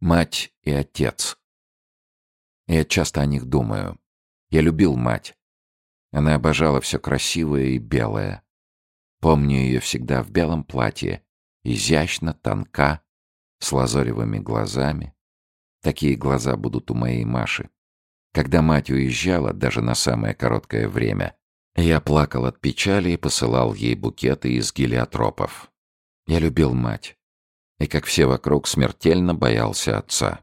Мать и отец. Я часто о них думаю. Я любил мать. Она обожала все красивое и белое. Помню ее всегда в белом платье, изящно, тонка, с лазоревыми глазами. Такие глаза будут у моей Маши. Когда мать уезжала, даже на самое короткое время, я плакал от печали и посылал ей букеты из гелиотропов. Я любил мать и, как все вокруг, смертельно боялся отца.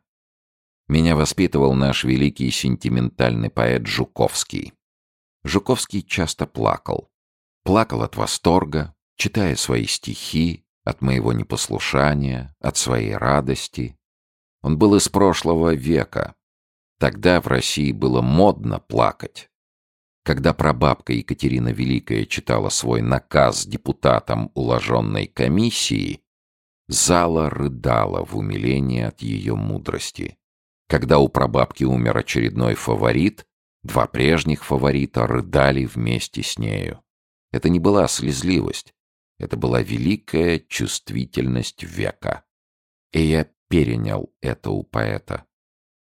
Меня воспитывал наш великий сентиментальный поэт Жуковский. Жуковский часто плакал. Плакал от восторга, читая свои стихи, от моего непослушания, от своей радости. Он был из прошлого века. Тогда в России было модно плакать. Когда прабабка Екатерина Великая читала свой наказ депутатам уложенной комиссии, Зала рыдала в умилении от ее мудрости. Когда у прабабки умер очередной фаворит, два прежних фаворита рыдали вместе с нею. Это не была слезливость, это была великая чувствительность века. И я перенял это у поэта.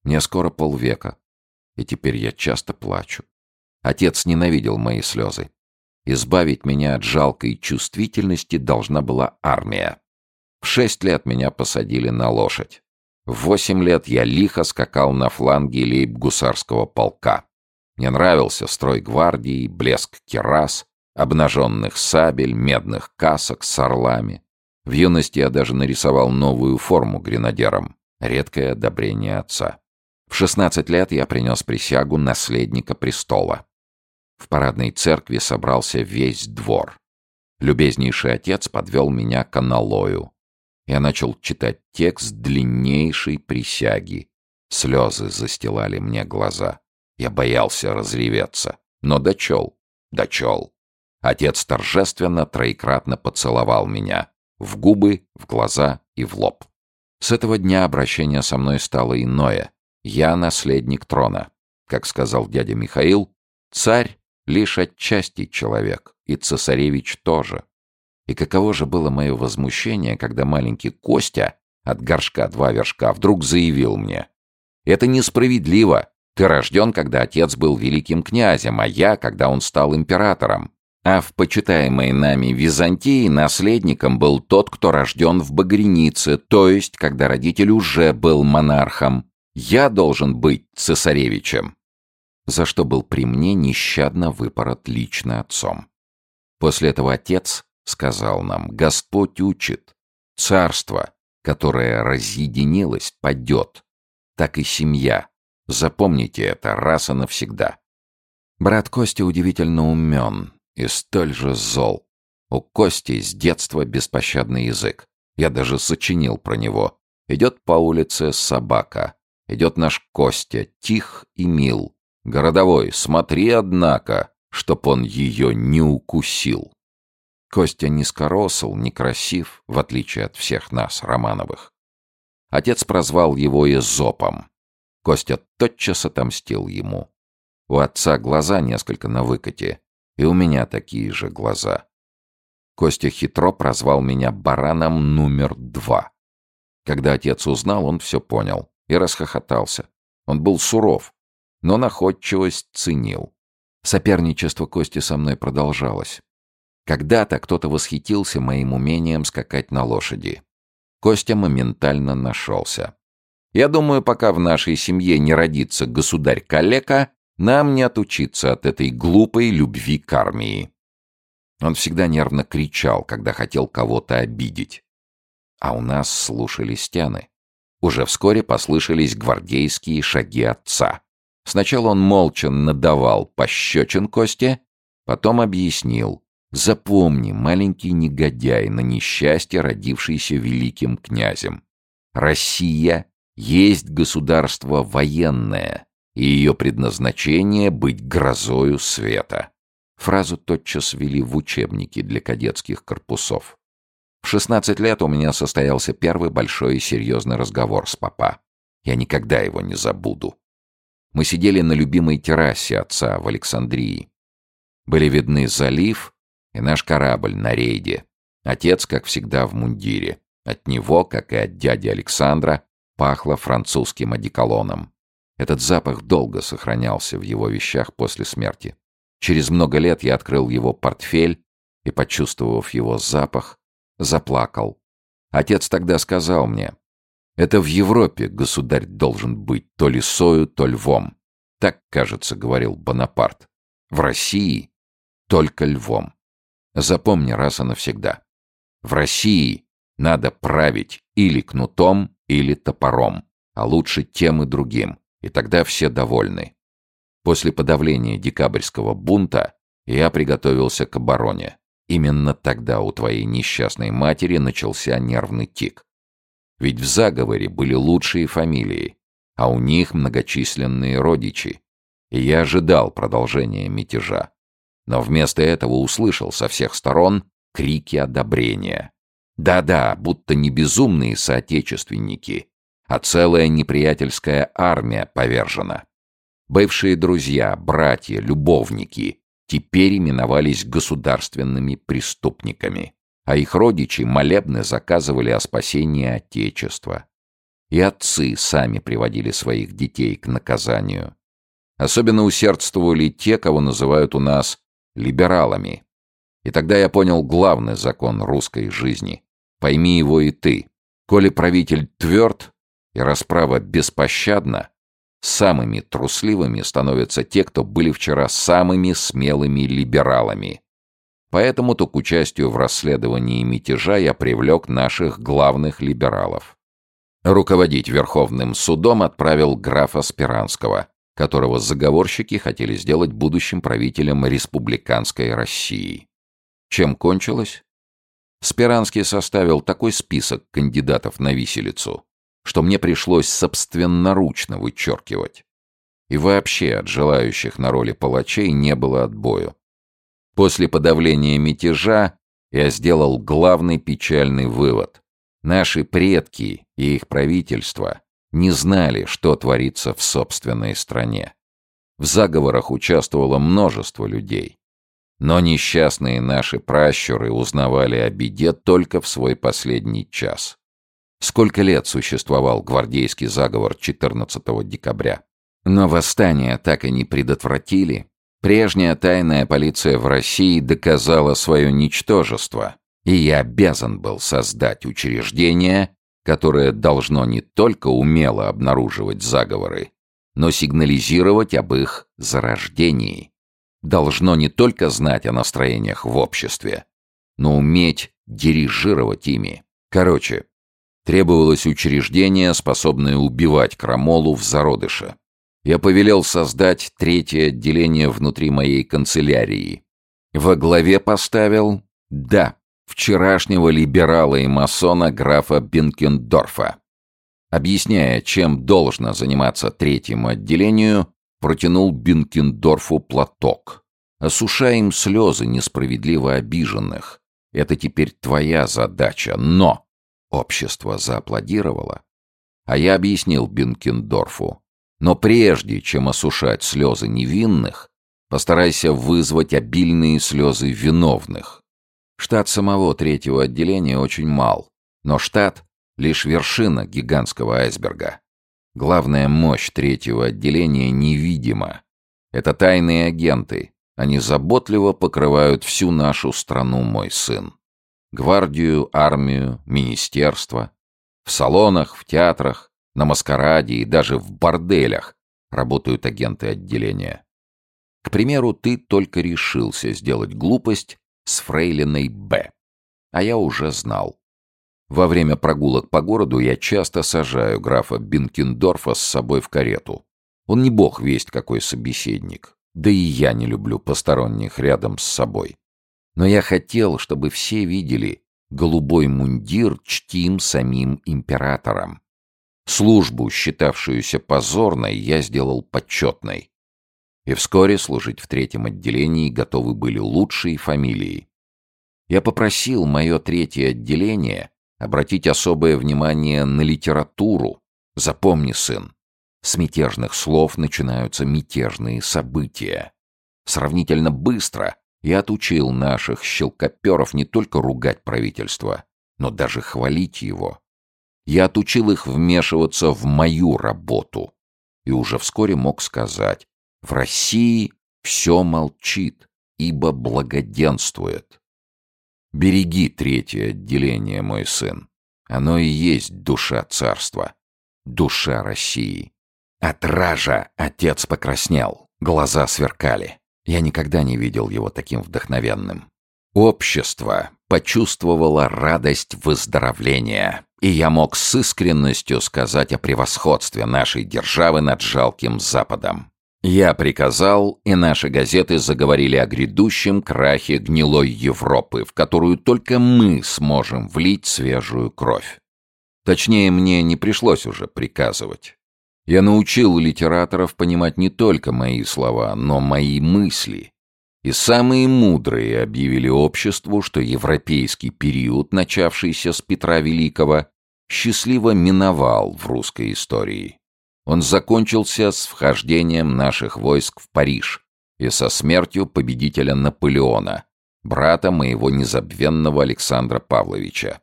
Мне скоро полвека, и теперь я часто плачу. Отец ненавидел мои слезы. Избавить меня от жалкой чувствительности должна была армия. Шесть лет меня посадили на лошадь. В восемь лет я лихо скакал на фланге лейб-гусарского полка. Мне нравился строй гвардии, блеск керас, обнаженных сабель, медных касок с орлами. В юности я даже нарисовал новую форму гренадерам. Редкое одобрение отца. В шестнадцать лет я принес присягу наследника престола. В парадной церкви собрался весь двор. Любезнейший отец подвел меня к аналою. Я начал читать текст длиннейшей присяги. Слезы застилали мне глаза. Я боялся разреветься, но дочел, дочел. Отец торжественно троекратно поцеловал меня. В губы, в глаза и в лоб. С этого дня обращение со мной стало иное. Я наследник трона. Как сказал дядя Михаил, царь лишь отчасти человек, и цесаревич тоже. И каково же было мое возмущение, когда маленький Костя от горшка два вершка вдруг заявил мне. «Это несправедливо. Ты рожден, когда отец был великим князем, а я, когда он стал императором. А в почитаемой нами Византии наследником был тот, кто рожден в Багренице, то есть, когда родитель уже был монархом. Я должен быть цесаревичем» за что был при мне нещадно выпорот лично отцом. После этого отец сказал нам, Господь учит. Царство, которое разъединилось, падет. Так и семья. Запомните это раз и навсегда. Брат Костя удивительно умен и столь же зол. У Кости с детства беспощадный язык. Я даже сочинил про него. Идет по улице собака. Идет наш Костя, тих и мил. Городовой, смотри, однако, чтоб он ее не укусил. Костя низкоросл, некрасив, в отличие от всех нас, Романовых. Отец прозвал его Эзопом. Костя тотчас отомстил ему. У отца глаза несколько на выкате, и у меня такие же глаза. Костя хитро прозвал меня бараном номер два. Когда отец узнал, он все понял и расхохотался. Он был суров, но находчивость ценил. Соперничество Кости со мной продолжалось. Когда-то кто-то восхитился моим умением скакать на лошади. Костя моментально нашелся. Я думаю, пока в нашей семье не родится государь-калека, нам не отучиться от этой глупой любви к армии. Он всегда нервно кричал, когда хотел кого-то обидеть. А у нас слушали стены. Уже вскоре послышались гвардейские шаги отца. Сначала он молча надавал пощечин Косте, потом объяснил. Запомни, маленький негодяй, на несчастье родившийся великим князем. Россия есть государство военное, и ее предназначение — быть грозою света. Фразу тотчас ввели в учебники для кадетских корпусов. В 16 лет у меня состоялся первый большой и серьезный разговор с папа. Я никогда его не забуду. Мы сидели на любимой террасе отца в Александрии. Были видны залив и наш корабль на рейде. Отец, как всегда, в мундире. От него, как и от дяди Александра, пахло французским одеколоном. Этот запах долго сохранялся в его вещах после смерти. Через много лет я открыл его портфель и, почувствовав его запах, заплакал. Отец тогда сказал мне, «Это в Европе государь должен быть то лисою, то львом». Так, кажется, говорил Бонапарт. В России только львом. Запомни раз и навсегда. В России надо править или кнутом, или топором, а лучше тем и другим, и тогда все довольны. После подавления декабрьского бунта я приготовился к обороне. Именно тогда у твоей несчастной матери начался нервный тик. Ведь в заговоре были лучшие фамилии, а у них многочисленные родичи. И я ожидал продолжения мятежа. Но вместо этого услышал со всех сторон крики одобрения. Да-да, будто не безумные соотечественники, а целая неприятельская армия повержена. Бывшие друзья, братья, любовники теперь именовались государственными преступниками, а их родичи молебны заказывали о спасении Отечества. И отцы сами приводили своих детей к наказанию. Особенно усердствовали те, кого называют у нас либералами. И тогда я понял главный закон русской жизни. Пойми его и ты. Коли правитель тверд и расправа беспощадна, самыми трусливыми становятся те, кто были вчера самыми смелыми либералами. Поэтому-то к участию в расследовании мятежа я привлек наших главных либералов. Руководить Верховным судом отправил графа Спиранского, которого заговорщики хотели сделать будущим правителем республиканской России. Чем кончилось? Спиранский составил такой список кандидатов на виселицу, что мне пришлось собственноручно вычеркивать. И вообще от желающих на роли палачей не было отбою. После подавления мятежа я сделал главный печальный вывод. Наши предки и их правительство не знали, что творится в собственной стране. В заговорах участвовало множество людей. Но несчастные наши пращуры узнавали о беде только в свой последний час. Сколько лет существовал гвардейский заговор 14 декабря? Но восстание так и не предотвратили. Прежняя тайная полиция в России доказала свое ничтожество, и я обязан был создать учреждение, которое должно не только умело обнаруживать заговоры, но сигнализировать об их зарождении. Должно не только знать о настроениях в обществе, но уметь дирижировать ими. Короче, требовалось учреждение, способное убивать крамолу в зародыше. Я повелел создать третье отделение внутри моей канцелярии. Во главе поставил «да», вчерашнего либерала и масона графа Бенкендорфа. Объясняя, чем должно заниматься третьему отделению, протянул Бенкендорфу платок. Осушай им слезы несправедливо обиженных. Это теперь твоя задача, но... Общество зааплодировало. А я объяснил Бенкендорфу. Но прежде, чем осушать слезы невинных, постарайся вызвать обильные слезы виновных. Штат самого третьего отделения очень мал, но штат — лишь вершина гигантского айсберга. Главная мощь третьего отделения невидима. Это тайные агенты. Они заботливо покрывают всю нашу страну, мой сын. Гвардию, армию, министерство. В салонах, в театрах, на маскараде и даже в борделях работают агенты отделения. К примеру, ты только решился сделать глупость с фрейлиной Б. А я уже знал. Во время прогулок по городу я часто сажаю графа Бинкендорфа с собой в карету. Он не бог весть какой собеседник. Да и я не люблю посторонних рядом с собой. Но я хотел, чтобы все видели, голубой мундир чтим самим императором. Службу, считавшуюся позорной, я сделал почетной и вскоре служить в третьем отделении готовы были лучшие фамилии. Я попросил мое третье отделение обратить особое внимание на литературу. Запомни, сын, с мятежных слов начинаются мятежные события. Сравнительно быстро я отучил наших щелкоперов не только ругать правительство, но даже хвалить его. Я отучил их вмешиваться в мою работу. И уже вскоре мог сказать, в России все молчит, ибо благоденствует. Береги третье отделение, мой сын. Оно и есть душа царства, душа России. От ража отец покраснел, глаза сверкали. Я никогда не видел его таким вдохновенным. Общество почувствовало радость выздоровления, и я мог с искренностью сказать о превосходстве нашей державы над жалким Западом. Я приказал, и наши газеты заговорили о грядущем крахе гнилой Европы, в которую только мы сможем влить свежую кровь. Точнее, мне не пришлось уже приказывать. Я научил литераторов понимать не только мои слова, но мои мысли. И самые мудрые объявили обществу, что европейский период, начавшийся с Петра Великого, счастливо миновал в русской истории. Он закончился с вхождением наших войск в Париж и со смертью победителя Наполеона, брата моего незабвенного Александра Павловича.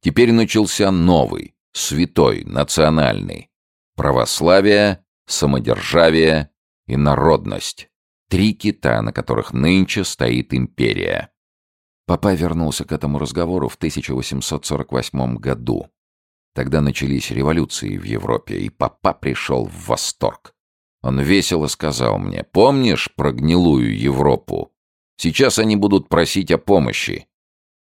Теперь начался новый, святой, национальный. Православие, самодержавие и народность. Три кита, на которых нынче стоит империя. Папа вернулся к этому разговору в 1848 году, Тогда начались революции в Европе, и папа пришел в восторг. Он весело сказал мне, помнишь про гнилую Европу? Сейчас они будут просить о помощи.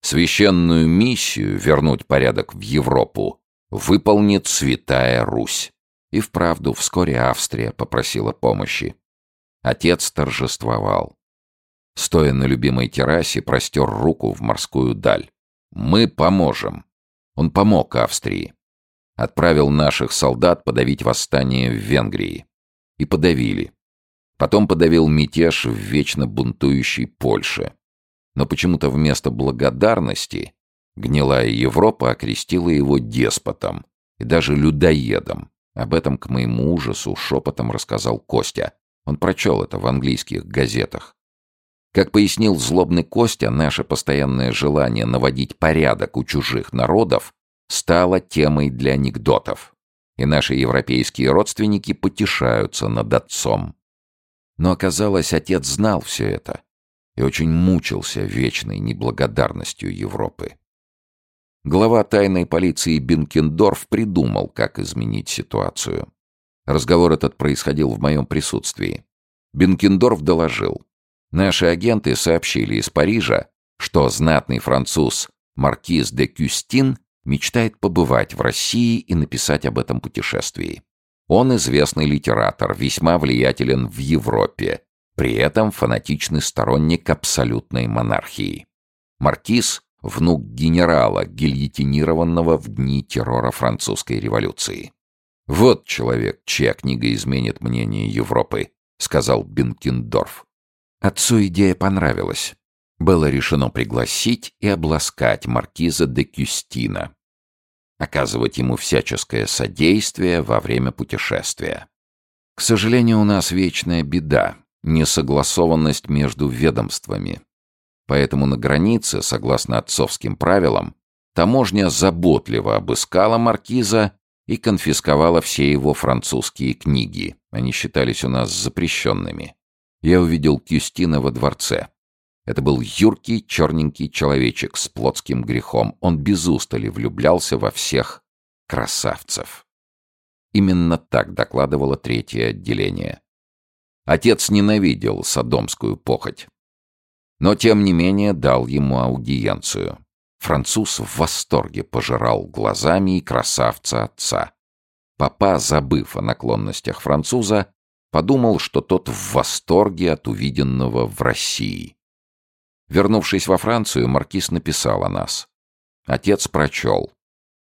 Священную миссию вернуть порядок в Европу выполнит Святая Русь. И вправду вскоре Австрия попросила помощи. Отец торжествовал. Стоя на любимой террасе, простер руку в морскую даль. «Мы поможем». Он помог Австрии отправил наших солдат подавить восстание в Венгрии. И подавили. Потом подавил мятеж в вечно бунтующей Польше. Но почему-то вместо благодарности гнилая Европа окрестила его деспотом и даже людоедом. Об этом к моему ужасу шепотом рассказал Костя. Он прочел это в английских газетах. Как пояснил злобный Костя, наше постоянное желание наводить порядок у чужих народов стала темой для анекдотов, и наши европейские родственники потешаются над отцом. Но оказалось, отец знал все это и очень мучился вечной неблагодарностью Европы. Глава тайной полиции Бинкендорф придумал, как изменить ситуацию. Разговор этот происходил в моем присутствии. Бенкендорф доложил. Наши агенты сообщили из Парижа, что знатный француз маркиз де Кюстин мечтает побывать в России и написать об этом путешествии. Он известный литератор, весьма влиятелен в Европе, при этом фанатичный сторонник абсолютной монархии. Маркиз – внук генерала, гильотинированного в дни террора французской революции. «Вот человек, чья книга изменит мнение Европы», — сказал Бенкендорф. Отцу идея понравилась было решено пригласить и обласкать маркиза де Кюстина, оказывать ему всяческое содействие во время путешествия. К сожалению, у нас вечная беда — несогласованность между ведомствами. Поэтому на границе, согласно отцовским правилам, таможня заботливо обыскала маркиза и конфисковала все его французские книги. Они считались у нас запрещенными. Я увидел Кюстина во дворце. Это был юркий, черненький человечек с плотским грехом. Он без устали влюблялся во всех красавцев. Именно так докладывало третье отделение. Отец ненавидел садомскую похоть. Но, тем не менее, дал ему аудиенцию. Француз в восторге пожирал глазами и красавца отца. Папа, забыв о наклонностях француза, подумал, что тот в восторге от увиденного в России. Вернувшись во Францию, маркиз написал о нас. Отец прочел.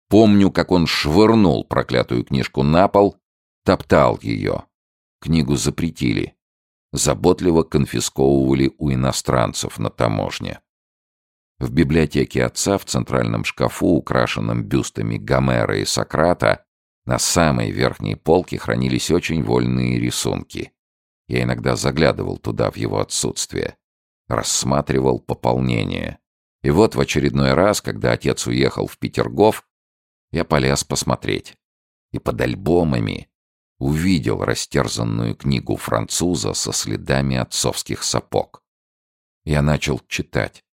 Помню, как он швырнул проклятую книжку на пол, топтал ее. Книгу запретили. Заботливо конфисковывали у иностранцев на таможне. В библиотеке отца в центральном шкафу, украшенном бюстами Гомера и Сократа, на самой верхней полке хранились очень вольные рисунки. Я иногда заглядывал туда в его отсутствие рассматривал пополнение. И вот в очередной раз, когда отец уехал в Петергоф, Я полез посмотреть. И под альбомами увидел растерзанную книгу француза со следами отцовских сапог. Я начал читать.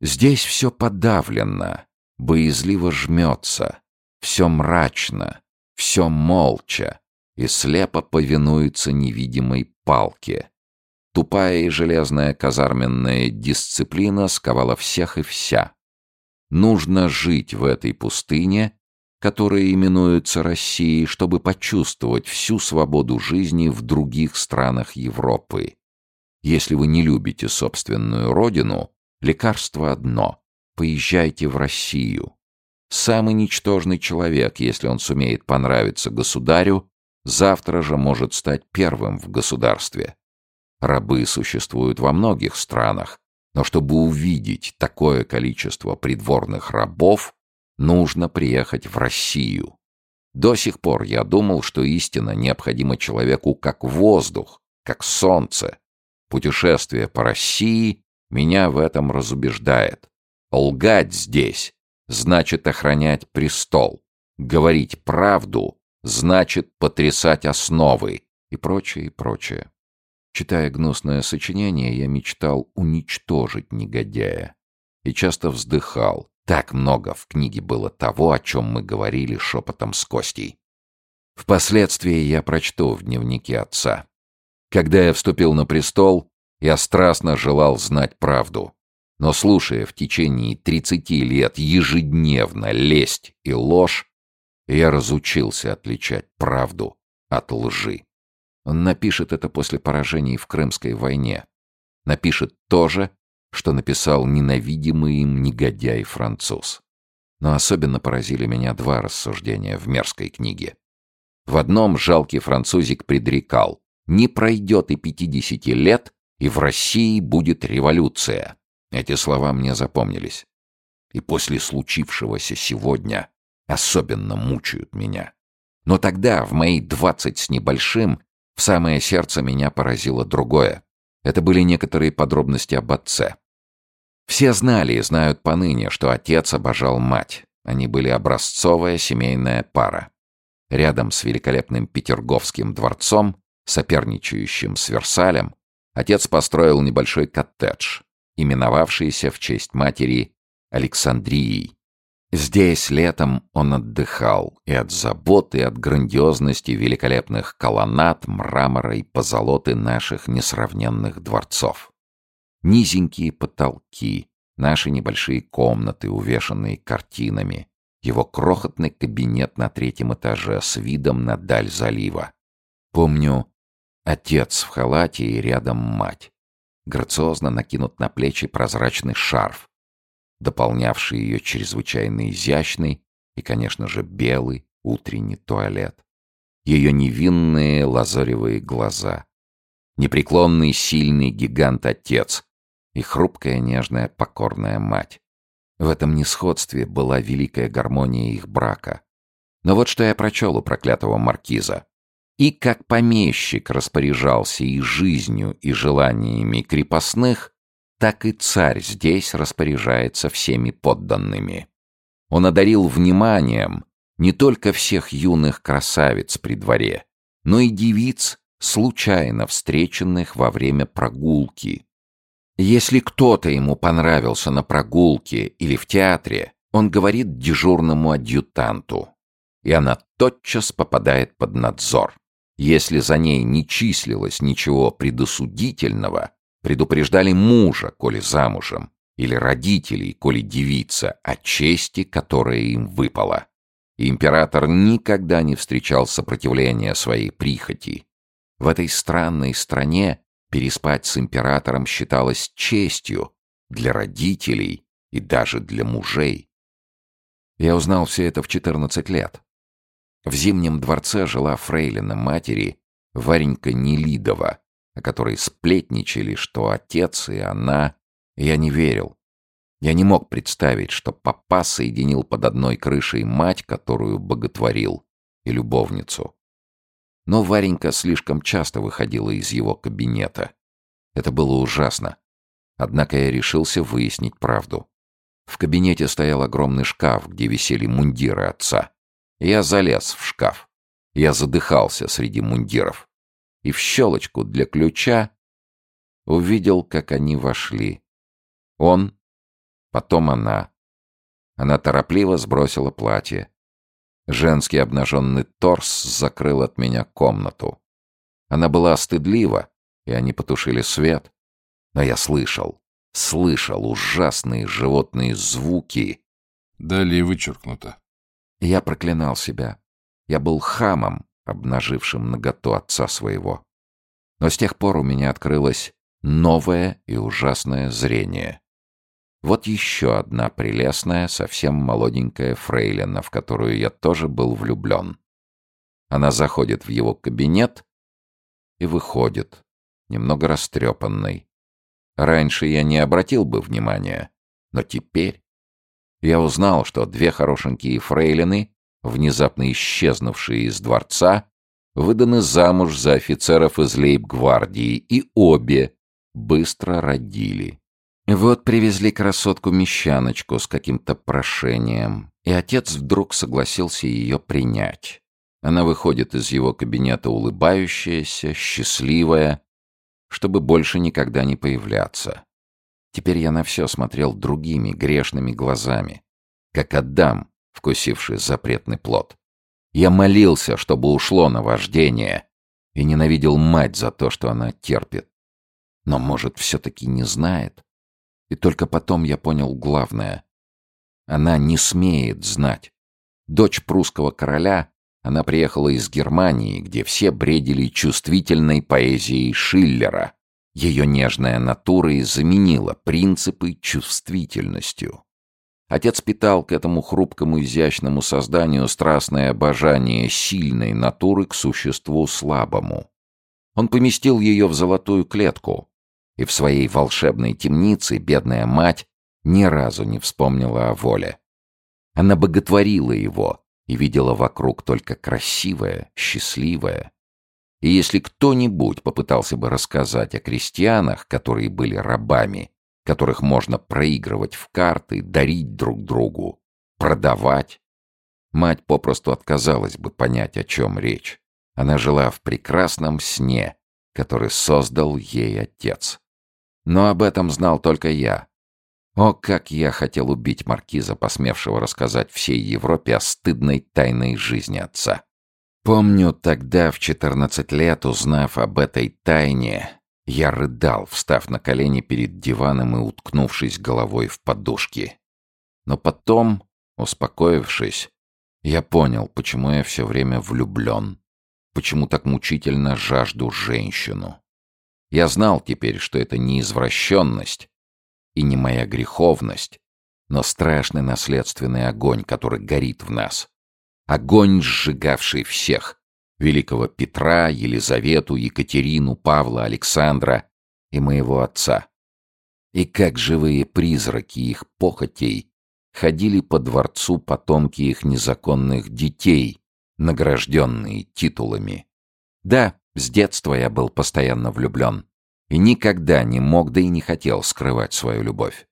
Здесь все подавлено, боязливо жмется, все мрачно, все молча и слепо повинуется невидимой палке. Тупая и железная казарменная дисциплина сковала всех и вся. Нужно жить в этой пустыне которые именуются Россией, чтобы почувствовать всю свободу жизни в других странах Европы. Если вы не любите собственную родину, лекарство одно — поезжайте в Россию. Самый ничтожный человек, если он сумеет понравиться государю, завтра же может стать первым в государстве. Рабы существуют во многих странах, но чтобы увидеть такое количество придворных рабов, Нужно приехать в Россию. До сих пор я думал, что истина необходима человеку как воздух, как солнце. Путешествие по России меня в этом разубеждает. Лгать здесь значит охранять престол. Говорить правду значит потрясать основы и прочее, и прочее. Читая гнусное сочинение, я мечтал уничтожить негодяя и часто вздыхал, так много в книге было того, о чем мы говорили шепотом с Костей. Впоследствии я прочту в дневнике отца. Когда я вступил на престол, я страстно желал знать правду. Но слушая в течение тридцати лет ежедневно лесть и ложь, я разучился отличать правду от лжи. Он напишет это после поражений в Крымской войне. Напишет то же, что написал ненавидимый им негодяй-француз. Но особенно поразили меня два рассуждения в мерзкой книге. В одном жалкий французик предрекал «Не пройдет и пятидесяти лет, и в России будет революция». Эти слова мне запомнились. И после случившегося сегодня особенно мучают меня. Но тогда, в мои двадцать с небольшим, в самое сердце меня поразило другое. Это были некоторые подробности об отце. Все знали и знают поныне, что отец обожал мать. Они были образцовая семейная пара. Рядом с великолепным Петерговским дворцом, соперничающим с Версалем, отец построил небольшой коттедж, именовавшийся в честь матери Александрией. Здесь летом он отдыхал и от заботы, и от грандиозности великолепных колоннад, мрамора и позолоты наших несравненных дворцов. Низенькие потолки, наши небольшие комнаты, увешанные картинами, его крохотный кабинет на третьем этаже с видом на даль залива. Помню, отец в халате и рядом мать. Грациозно накинут на плечи прозрачный шарф, дополнявший ее чрезвычайно изящный и, конечно же, белый утренний туалет. Ее невинные лазоревые глаза. Непреклонный сильный гигант-отец, и хрупкая, нежная, покорная мать. В этом несходстве была великая гармония их брака. Но вот что я прочел у проклятого маркиза. И как помещик распоряжался и жизнью, и желаниями крепостных, так и царь здесь распоряжается всеми подданными. Он одарил вниманием не только всех юных красавиц при дворе, но и девиц, случайно встреченных во время прогулки, если кто-то ему понравился на прогулке или в театре, он говорит дежурному адъютанту, и она тотчас попадает под надзор. Если за ней не числилось ничего предосудительного, предупреждали мужа, коли замужем, или родителей, коли девица, о чести, которая им выпала. Император никогда не встречал сопротивления своей прихоти. В этой странной стране Переспать с императором считалось честью для родителей и даже для мужей. Я узнал все это в 14 лет. В Зимнем дворце жила фрейлина матери Варенька Нелидова, о которой сплетничали, что отец и она... Я не верил. Я не мог представить, что папа соединил под одной крышей мать, которую боготворил, и любовницу. Но Варенька слишком часто выходила из его кабинета. Это было ужасно. Однако я решился выяснить правду. В кабинете стоял огромный шкаф, где висели мундиры отца. Я залез в шкаф. Я задыхался среди мундиров. И в щелочку для ключа увидел, как они вошли. Он, потом она. Она торопливо сбросила платье. Женский обнаженный торс закрыл от меня комнату. Она была стыдлива, и они потушили свет. Но я слышал, слышал ужасные животные звуки. Далее вычеркнуто. Я проклинал себя. Я был хамом, обнажившим наготу отца своего. Но с тех пор у меня открылось новое и ужасное зрение. Вот еще одна прелестная, совсем молоденькая фрейлина, в которую я тоже был влюблен. Она заходит в его кабинет и выходит, немного растрепанной. Раньше я не обратил бы внимания, но теперь я узнал, что две хорошенькие фрейлины, внезапно исчезнувшие из дворца, выданы замуж за офицеров из лейб-гвардии, и обе быстро родили. Вот привезли красотку-мещаночку с каким-то прошением, и отец вдруг согласился ее принять. Она выходит из его кабинета улыбающаяся, счастливая, чтобы больше никогда не появляться. Теперь я на все смотрел другими грешными глазами, как Адам, вкусивший запретный плод. Я молился, чтобы ушло наваждение, и ненавидел мать за то, что она терпит. Но, может, все-таки не знает? И только потом я понял главное. Она не смеет знать. Дочь прусского короля, она приехала из Германии, где все бредили чувствительной поэзией Шиллера. Ее нежная натура и заменила принципы чувствительностью. Отец питал к этому хрупкому изящному созданию страстное обожание сильной натуры к существу слабому. Он поместил ее в золотую клетку, и в своей волшебной темнице бедная мать ни разу не вспомнила о воле. Она боготворила его и видела вокруг только красивое, счастливое. И если кто-нибудь попытался бы рассказать о крестьянах, которые были рабами, которых можно проигрывать в карты, дарить друг другу, продавать, мать попросту отказалась бы понять, о чем речь. Она жила в прекрасном сне, который создал ей отец. Но об этом знал только я. О, как я хотел убить маркиза, посмевшего рассказать всей Европе о стыдной тайной жизни отца. Помню, тогда, в 14 лет, узнав об этой тайне, я рыдал, встав на колени перед диваном и уткнувшись головой в подушки. Но потом, успокоившись, я понял, почему я все время влюблен, почему так мучительно жажду женщину. Я знал теперь, что это не извращенность и не моя греховность, но страшный наследственный огонь, который горит в нас. Огонь, сжигавший всех. Великого Петра, Елизавету, Екатерину, Павла, Александра и моего отца. И как живые призраки их похотей ходили по дворцу потомки их незаконных детей, награжденные титулами. Да, с детства я был постоянно влюблен. И никогда не мог, да и не хотел скрывать свою любовь.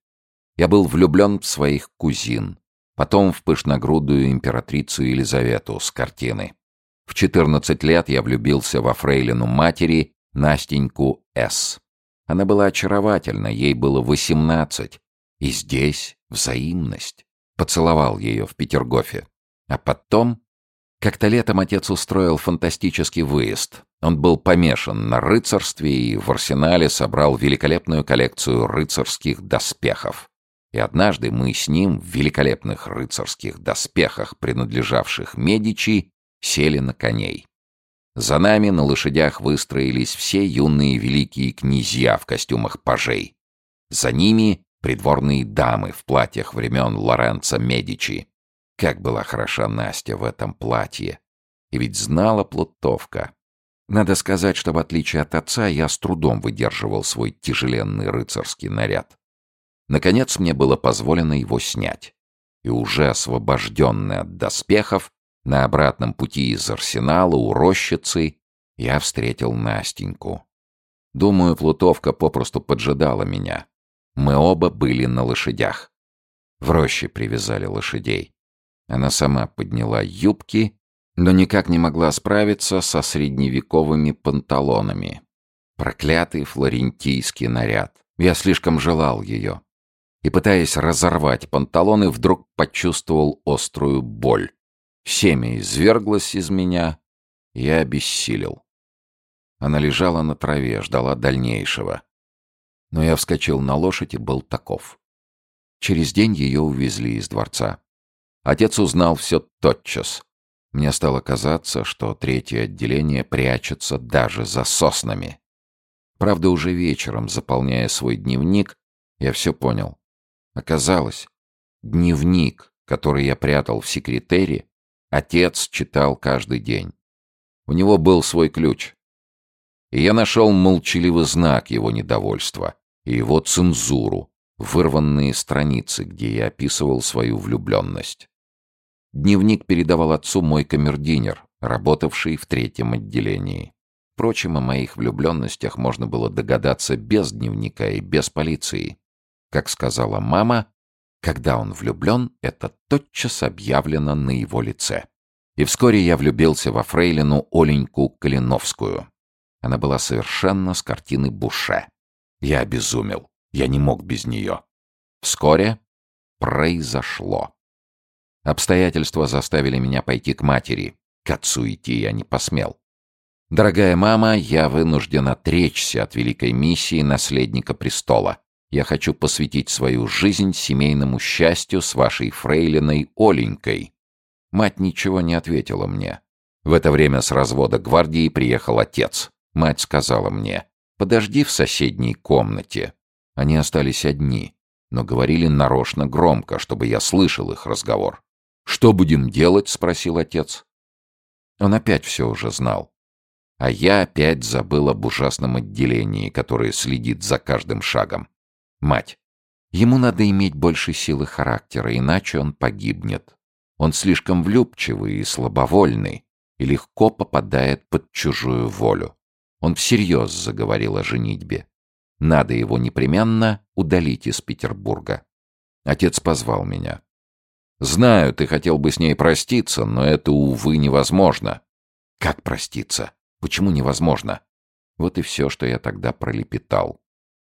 Я был влюблен в своих кузин, потом в пышногрудую императрицу Елизавету с картины. В 14 лет я влюбился во фрейлину матери Настеньку С. Она была очаровательна, ей было 18. И здесь взаимность. Поцеловал ее в Петергофе. А потом как-то летом отец устроил фантастический выезд. Он был помешан на рыцарстве и в арсенале собрал великолепную коллекцию рыцарских доспехов. И однажды мы с ним в великолепных рыцарских доспехах, принадлежавших Медичи, сели на коней. За нами на лошадях выстроились все юные великие князья в костюмах пажей. За ними придворные дамы в платьях времен Лоренцо Медичи. Как была хороша Настя в этом платье. И ведь знала плутовка. Надо сказать, что в отличие от отца я с трудом выдерживал свой тяжеленный рыцарский наряд. Наконец мне было позволено его снять. И уже освобожденный от доспехов, на обратном пути из арсенала у рощицы, я встретил Настеньку. Думаю, плутовка попросту поджидала меня. Мы оба были на лошадях. В роще привязали лошадей. Она сама подняла юбки, но никак не могла справиться со средневековыми панталонами. Проклятый флорентийский наряд. Я слишком желал ее. И, пытаясь разорвать панталоны, вдруг почувствовал острую боль. Семя изверглось из меня, я обессилел. Она лежала на траве, ждала дальнейшего. Но я вскочил на лошадь и был таков. Через день ее увезли из дворца. Отец узнал все тотчас. Мне стало казаться, что третье отделение прячется даже за соснами. Правда, уже вечером, заполняя свой дневник, я все понял. Оказалось, дневник, который я прятал в секретере, отец читал каждый день. У него был свой ключ. И я нашел молчаливый знак его недовольства и его цензуру, вырванные страницы, где я описывал свою влюбленность. Дневник передавал отцу мой камердинер, работавший в третьем отделении. Впрочем, о моих влюбленностях можно было догадаться без дневника и без полиции. Как сказала мама, когда он влюблен, это тотчас объявлено на его лице. И вскоре я влюбился во фрейлину Оленьку Калиновскую. Она была совершенно с картины Буше. Я обезумел. Я не мог без нее. Вскоре произошло. Обстоятельства заставили меня пойти к матери. К отцу идти я не посмел. «Дорогая мама, я вынужден отречься от великой миссии наследника престола. Я хочу посвятить свою жизнь семейному счастью с вашей фрейлиной Оленькой». Мать ничего не ответила мне. В это время с развода гвардии приехал отец. Мать сказала мне, «Подожди в соседней комнате». Они остались одни, но говорили нарочно громко, чтобы я слышал их разговор. «Что будем делать?» — спросил отец. Он опять все уже знал. А я опять забыл об ужасном отделении, которое следит за каждым шагом. Мать. Ему надо иметь больше силы характера, иначе он погибнет. Он слишком влюбчивый и слабовольный, и легко попадает под чужую волю. Он всерьез заговорил о женитьбе. Надо его непременно удалить из Петербурга. Отец позвал меня. «Знаю, ты хотел бы с ней проститься, но это, увы, невозможно». «Как проститься? Почему невозможно?» Вот и все, что я тогда пролепетал.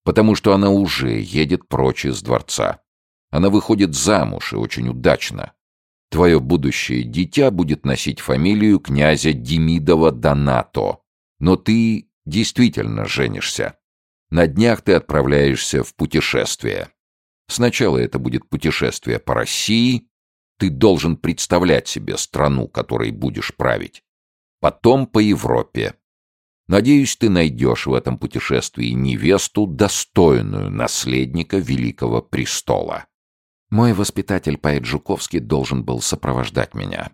«Потому что она уже едет прочь из дворца. Она выходит замуж, и очень удачно. Твое будущее дитя будет носить фамилию князя Демидова Донато. Но ты действительно женишься. На днях ты отправляешься в путешествие. Сначала это будет путешествие по России. Ты должен представлять себе страну, которой будешь править. Потом по Европе. Надеюсь, ты найдешь в этом путешествии невесту, достойную наследника Великого Престола. Мой воспитатель поэт Жуковский должен был сопровождать меня.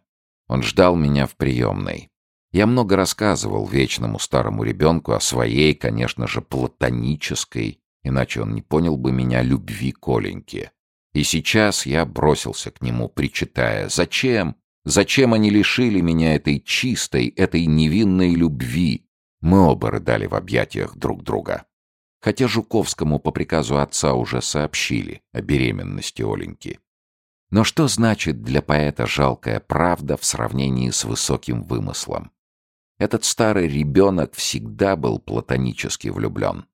Он ждал меня в приемной. Я много рассказывал вечному старому ребенку о своей, конечно же, платонической, иначе он не понял бы меня, любви к Оленьке. И сейчас я бросился к нему, причитая, «Зачем? Зачем они лишили меня этой чистой, этой невинной любви?» Мы оба рыдали в объятиях друг друга. Хотя Жуковскому по приказу отца уже сообщили о беременности Оленьки. Но что значит для поэта жалкая правда в сравнении с высоким вымыслом? Этот старый ребенок всегда был платонически влюблен.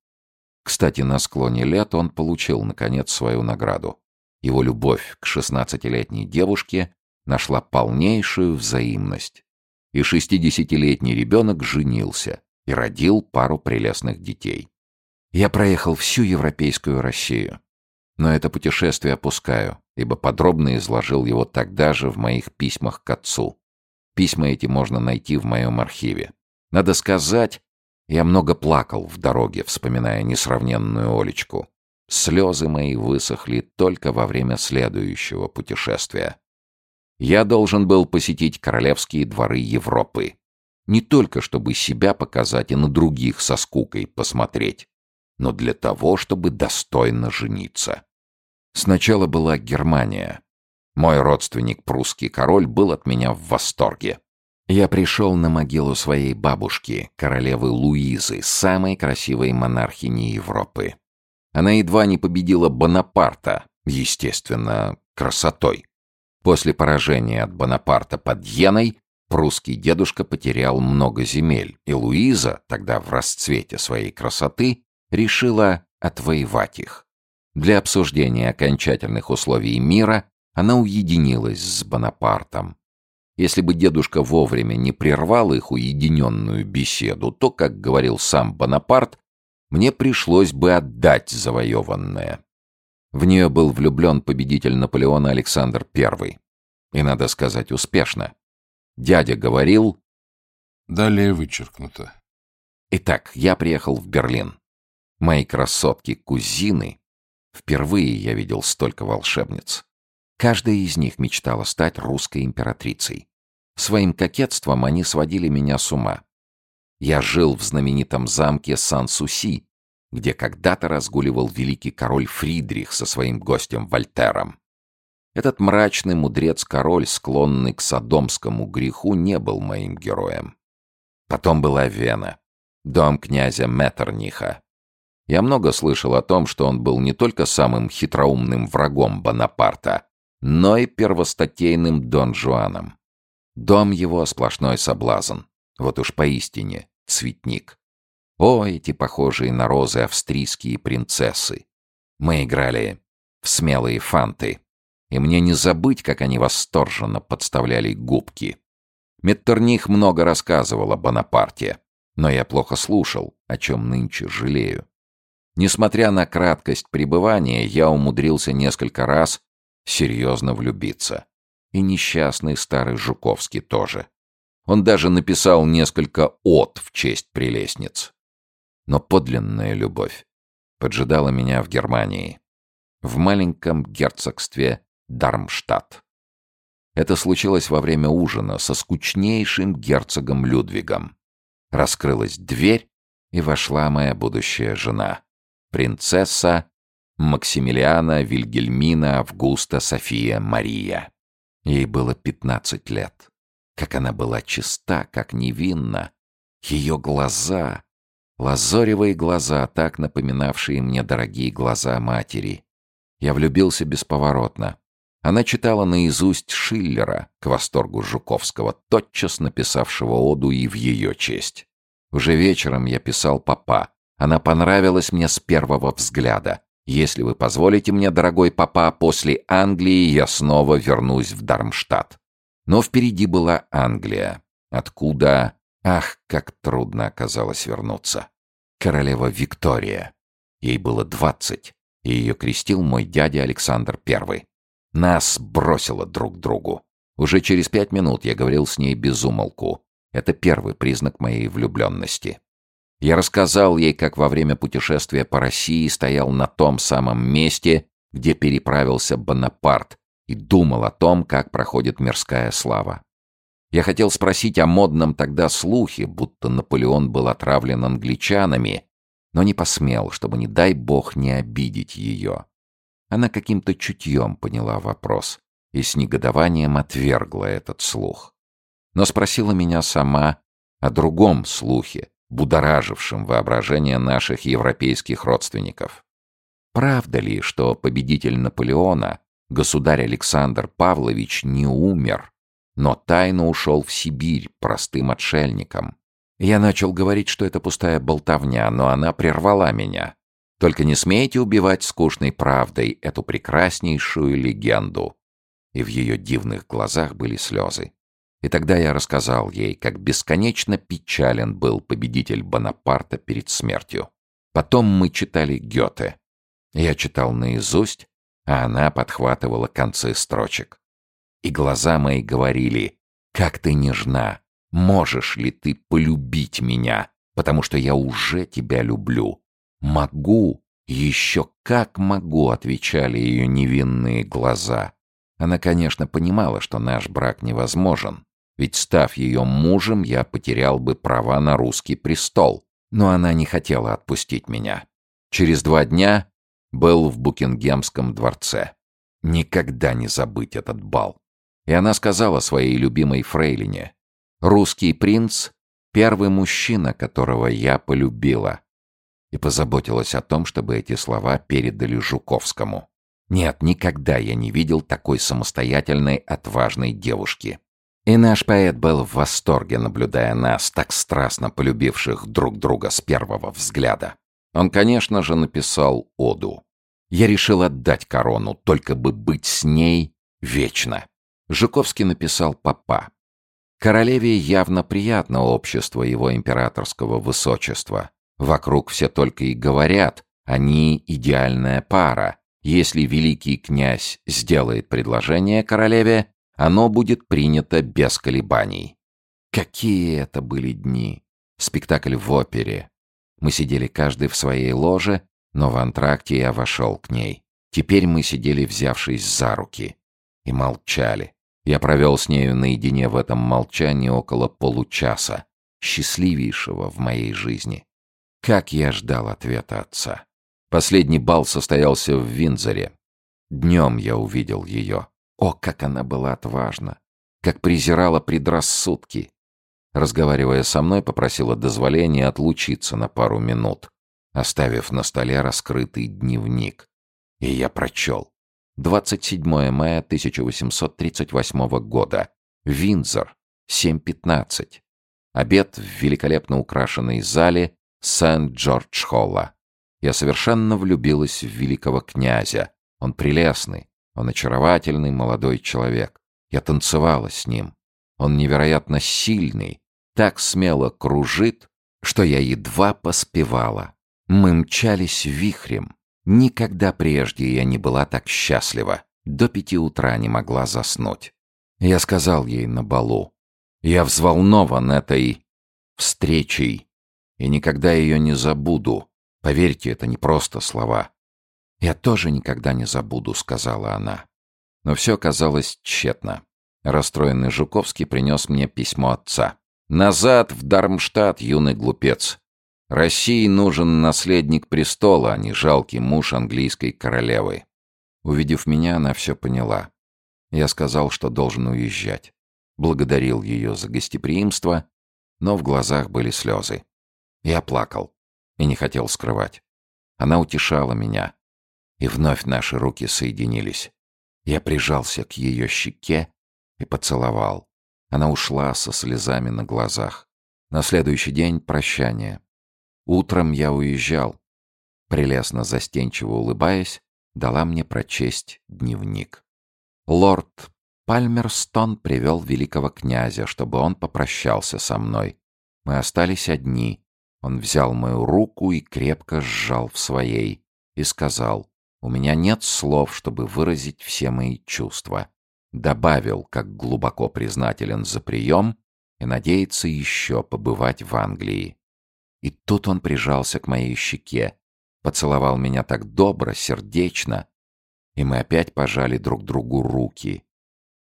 Кстати, на склоне лет он получил, наконец, свою награду. Его любовь к шестнадцатилетней девушке нашла полнейшую взаимность. И шестидесятилетний ребенок женился и родил пару прелестных детей. Я проехал всю европейскую Россию. Но это путешествие опускаю, ибо подробно изложил его тогда же в моих письмах к отцу. Письма эти можно найти в моем архиве. Надо сказать, я много плакал в дороге, вспоминая несравненную Олечку. Слезы мои высохли только во время следующего путешествия. Я должен был посетить королевские дворы Европы. Не только чтобы себя показать и на других со скукой посмотреть, но для того, чтобы достойно жениться. Сначала была Германия, мой родственник, прусский король, был от меня в восторге. Я пришел на могилу своей бабушки, королевы Луизы, самой красивой монархини Европы. Она едва не победила Бонапарта, естественно, красотой. После поражения от Бонапарта под Йеной прусский дедушка потерял много земель, и Луиза, тогда в расцвете своей красоты, решила отвоевать их. Для обсуждения окончательных условий мира она уединилась с Бонапартом. Если бы дедушка вовремя не прервал их уединенную беседу, то, как говорил сам Бонапарт, мне пришлось бы отдать завоеванное. В нее был влюблен победитель Наполеона Александр I. И, надо сказать, успешно. Дядя говорил... Далее вычеркнуто. Итак, я приехал в Берлин. Мои красотки-кузины... Впервые я видел столько волшебниц. Каждая из них мечтала стать русской императрицей. Своим кокетством они сводили меня с ума. Я жил в знаменитом замке Сан-Суси, где когда-то разгуливал великий король Фридрих со своим гостем Вольтером. Этот мрачный мудрец-король, склонный к садомскому греху, не был моим героем. Потом была Вена, дом князя Меттерниха. Я много слышал о том, что он был не только самым хитроумным врагом Бонапарта, но и первостатейным Дон Жуаном. Дом его сплошной соблазн. Вот уж поистине цветник. О, эти похожие на розы австрийские принцессы! Мы играли в смелые фанты, и мне не забыть, как они восторженно подставляли губки. Меттерних много рассказывал о Бонапарте, но я плохо слушал, о чем нынче жалею. Несмотря на краткость пребывания, я умудрился несколько раз серьезно влюбиться. И несчастный старый Жуковский тоже. Он даже написал несколько «от» в честь прелестниц. Но подлинная любовь поджидала меня в Германии, в маленьком герцогстве Дармштадт. Это случилось во время ужина со скучнейшим герцогом Людвигом. Раскрылась дверь, и вошла моя будущая жена, принцесса Максимилиана Вильгельмина Августа София Мария. Ей было пятнадцать лет. Как она была чиста, как невинна. Ее глаза, лазоревые глаза, так напоминавшие мне дорогие глаза матери. Я влюбился бесповоротно. Она читала наизусть Шиллера, к восторгу Жуковского, тотчас написавшего оду и в ее честь. Уже вечером я писал папа. Она понравилась мне с первого взгляда. Если вы позволите мне, дорогой папа, после Англии я снова вернусь в Дармштадт. Но впереди была Англия, откуда... Ах, как трудно оказалось вернуться. Королева Виктория. Ей было двадцать, и ее крестил мой дядя Александр I. Нас бросило друг другу. Уже через пять минут я говорил с ней без умолку. Это первый признак моей влюбленности. Я рассказал ей, как во время путешествия по России стоял на том самом месте, где переправился Бонапарт, и думал о том, как проходит мирская слава. Я хотел спросить о модном тогда слухе, будто Наполеон был отравлен англичанами, но не посмел, чтобы, не дай бог, не обидеть ее. Она каким-то чутьем поняла вопрос и с негодованием отвергла этот слух. Но спросила меня сама о другом слухе, будоражившем воображение наших европейских родственников. Правда ли, что победитель Наполеона Государь Александр Павлович не умер, но тайно ушел в Сибирь простым отшельником. Я начал говорить, что это пустая болтовня, но она прервала меня. Только не смейте убивать скучной правдой эту прекраснейшую легенду. И в ее дивных глазах были слезы. И тогда я рассказал ей, как бесконечно печален был победитель Бонапарта перед смертью. Потом мы читали Гёте. Я читал наизусть, а она подхватывала концы строчек. И глаза мои говорили, «Как ты нежна! Можешь ли ты полюбить меня, потому что я уже тебя люблю?» «Могу! Еще как могу!» — отвечали ее невинные глаза. Она, конечно, понимала, что наш брак невозможен, ведь, став ее мужем, я потерял бы права на русский престол. Но она не хотела отпустить меня. Через два дня был в Букингемском дворце. Никогда не забыть этот бал. И она сказала своей любимой фрейлине, «Русский принц — первый мужчина, которого я полюбила». И позаботилась о том, чтобы эти слова передали Жуковскому. Нет, никогда я не видел такой самостоятельной, отважной девушки. И наш поэт был в восторге, наблюдая нас, так страстно полюбивших друг друга с первого взгляда. Он, конечно же, написал оду. Я решил отдать корону, только бы быть с ней вечно. Жуковский написал «Папа». Королеве явно приятно общество его императорского высочества. Вокруг все только и говорят, они идеальная пара. Если великий князь сделает предложение королеве, оно будет принято без колебаний. Какие это были дни! Спектакль в опере. Мы сидели каждый в своей ложе, но в антракте я вошел к ней. Теперь мы сидели, взявшись за руки. И молчали. Я провел с нею наедине в этом молчании около получаса, счастливейшего в моей жизни. Как я ждал ответа отца. Последний бал состоялся в Винзоре. Днем я увидел ее. О, как она была отважна! Как презирала предрассудки! Разговаривая со мной, попросила дозволения отлучиться на пару минут, оставив на столе раскрытый дневник. И я прочел. 27 мая 1838 года. Винзор. 7.15. Обед в великолепно украшенной зале Сент-Джордж-Холла. Я совершенно влюбилась в великого князя. Он прелестный, он очаровательный молодой человек. Я танцевала с ним. Он невероятно сильный, так смело кружит, что я едва поспевала. Мы мчались вихрем. Никогда прежде я не была так счастлива. До пяти утра не могла заснуть. Я сказал ей на балу. Я взволнован этой встречей и никогда ее не забуду. Поверьте, это не просто слова. «Я тоже никогда не забуду», — сказала она. Но все казалось тщетно. Расстроенный Жуковский принес мне письмо отца. «Назад в Дармштадт, юный глупец. России нужен наследник престола, а не жалкий муж английской королевы». Увидев меня, она все поняла. Я сказал, что должен уезжать. Благодарил ее за гостеприимство, но в глазах были слезы. Я плакал и не хотел скрывать. Она утешала меня, и вновь наши руки соединились. Я прижался к ее щеке и поцеловал. Она ушла со слезами на глазах. На следующий день прощание. Утром я уезжал. Прелестно застенчиво улыбаясь, дала мне прочесть дневник. Лорд Пальмерстон привел великого князя, чтобы он попрощался со мной. Мы остались одни. Он взял мою руку и крепко сжал в своей и сказал, у меня нет слов, чтобы выразить все мои чувства. Добавил, как глубоко признателен за прием и надеется еще побывать в Англии. И тут он прижался к моей щеке, поцеловал меня так добро, сердечно, и мы опять пожали друг другу руки.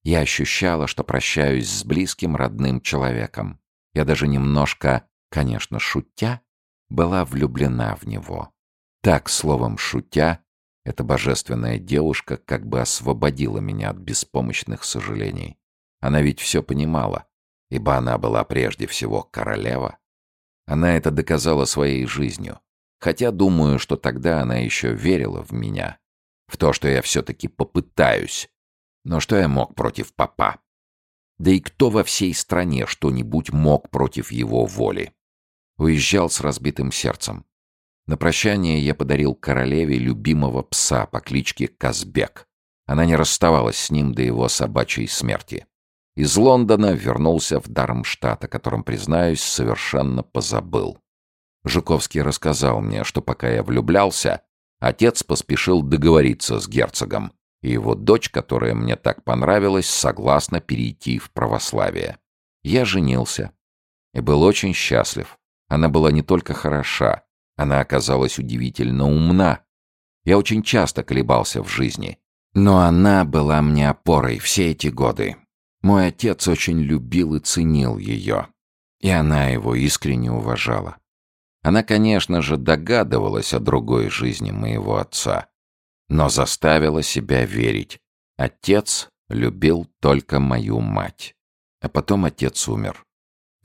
Я ощущала, что прощаюсь с близким родным человеком. Я даже немножко, конечно, шутя, была влюблена в него. Так, словом, шутя, эта божественная девушка как бы освободила меня от беспомощных сожалений. Она ведь все понимала, ибо она была прежде всего королева. Она это доказала своей жизнью. Хотя думаю, что тогда она еще верила в меня. В то, что я все-таки попытаюсь. Но что я мог против папа? Да и кто во всей стране что-нибудь мог против его воли? Уезжал с разбитым сердцем. На прощание я подарил королеве любимого пса по кличке Казбек. Она не расставалась с ним до его собачьей смерти. Из Лондона вернулся в Дармштадт, о котором, признаюсь, совершенно позабыл. Жуковский рассказал мне, что пока я влюблялся, отец поспешил договориться с герцогом, и его дочь, которая мне так понравилась, согласна перейти в православие. Я женился и был очень счастлив. Она была не только хороша, она оказалась удивительно умна. Я очень часто колебался в жизни. Но она была мне опорой все эти годы. Мой отец очень любил и ценил ее. И она его искренне уважала. Она, конечно же, догадывалась о другой жизни моего отца. Но заставила себя верить. Отец любил только мою мать. А потом отец умер.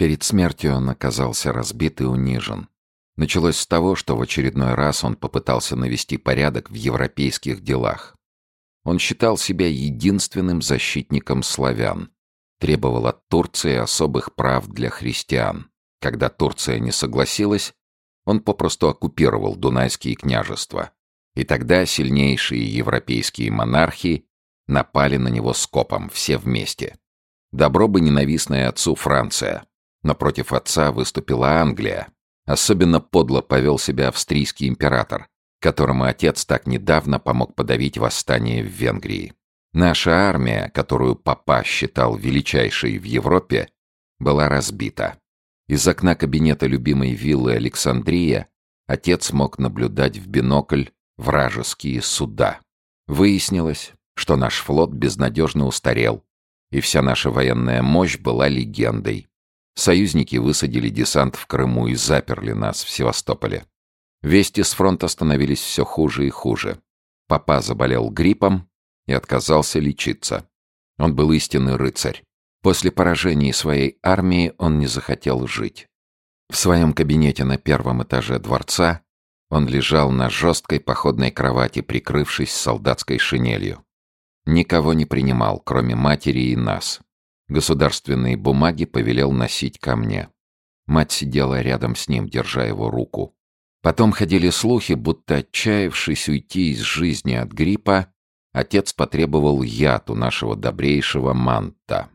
Перед смертью он оказался разбит и унижен. Началось с того, что в очередной раз он попытался навести порядок в европейских делах. Он считал себя единственным защитником славян. Требовал от Турции особых прав для христиан. Когда Турция не согласилась, он попросту оккупировал Дунайские княжества. И тогда сильнейшие европейские монархи напали на него скопом, все вместе. Добро бы ненавистная отцу Франция. Но против отца выступила Англия. Особенно подло повел себя австрийский император, которому отец так недавно помог подавить восстание в Венгрии. Наша армия, которую папа считал величайшей в Европе, была разбита. Из окна кабинета любимой виллы Александрия отец мог наблюдать в бинокль вражеские суда. Выяснилось, что наш флот безнадежно устарел, и вся наша военная мощь была легендой. Союзники высадили десант в Крыму и заперли нас в Севастополе. Вести с фронта становились все хуже и хуже. Папа заболел гриппом и отказался лечиться. Он был истинный рыцарь. После поражения своей армии он не захотел жить. В своем кабинете на первом этаже дворца он лежал на жесткой походной кровати, прикрывшись солдатской шинелью. Никого не принимал, кроме матери и нас. Государственные бумаги повелел носить ко мне. Мать сидела рядом с ним, держа его руку. Потом ходили слухи, будто отчаявшись уйти из жизни от гриппа, отец потребовал яд у нашего добрейшего манта.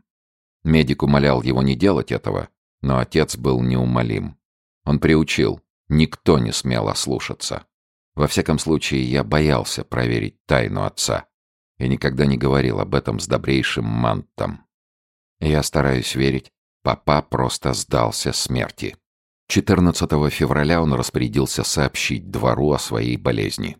Медик умолял его не делать этого, но отец был неумолим. Он приучил, никто не смел ослушаться. Во всяком случае, я боялся проверить тайну отца и никогда не говорил об этом с добрейшим мантом. Я стараюсь верить, папа просто сдался смерти. 14 февраля он распорядился сообщить двору о своей болезни.